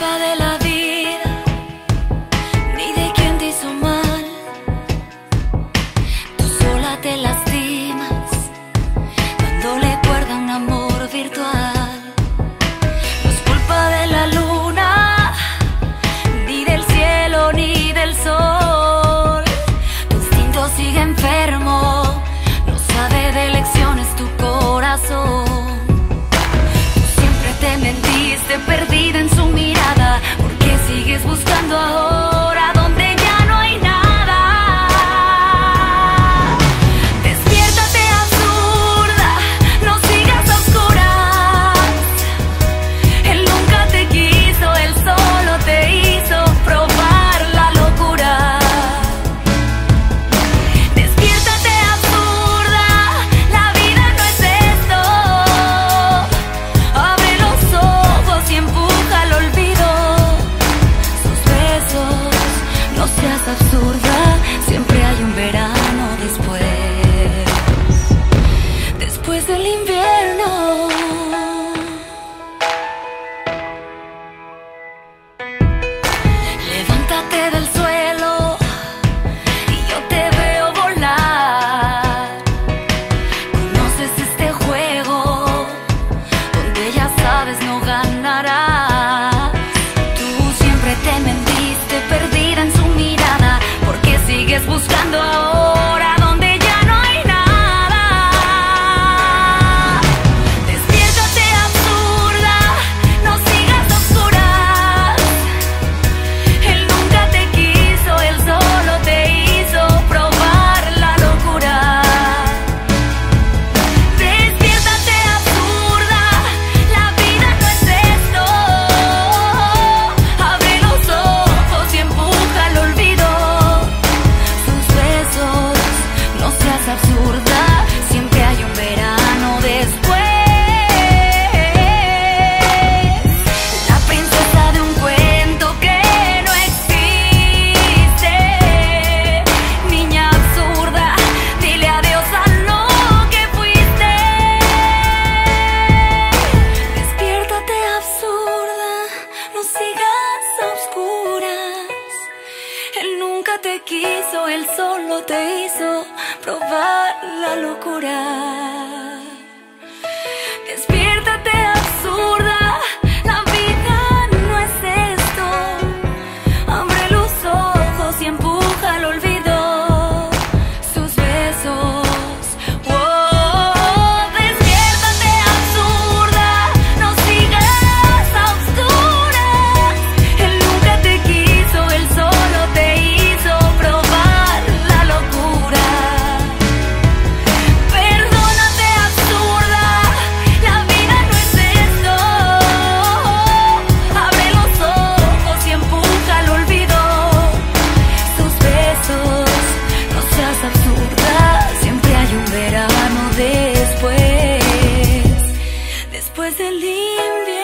culpa de la vida, ni de quien te hizo mal. Tú sola te lastimas cuando le guarda un amor virtual. No es culpa de la luna, ni del cielo, ni del sol. Tu instinto sigue enfermo, no sabe de lecciones tu corazón. Tú siempre te mentiste, perdida en su buscando a ahora. es absurdo. quiso, él solo te hizo probar la locura. es el limpio.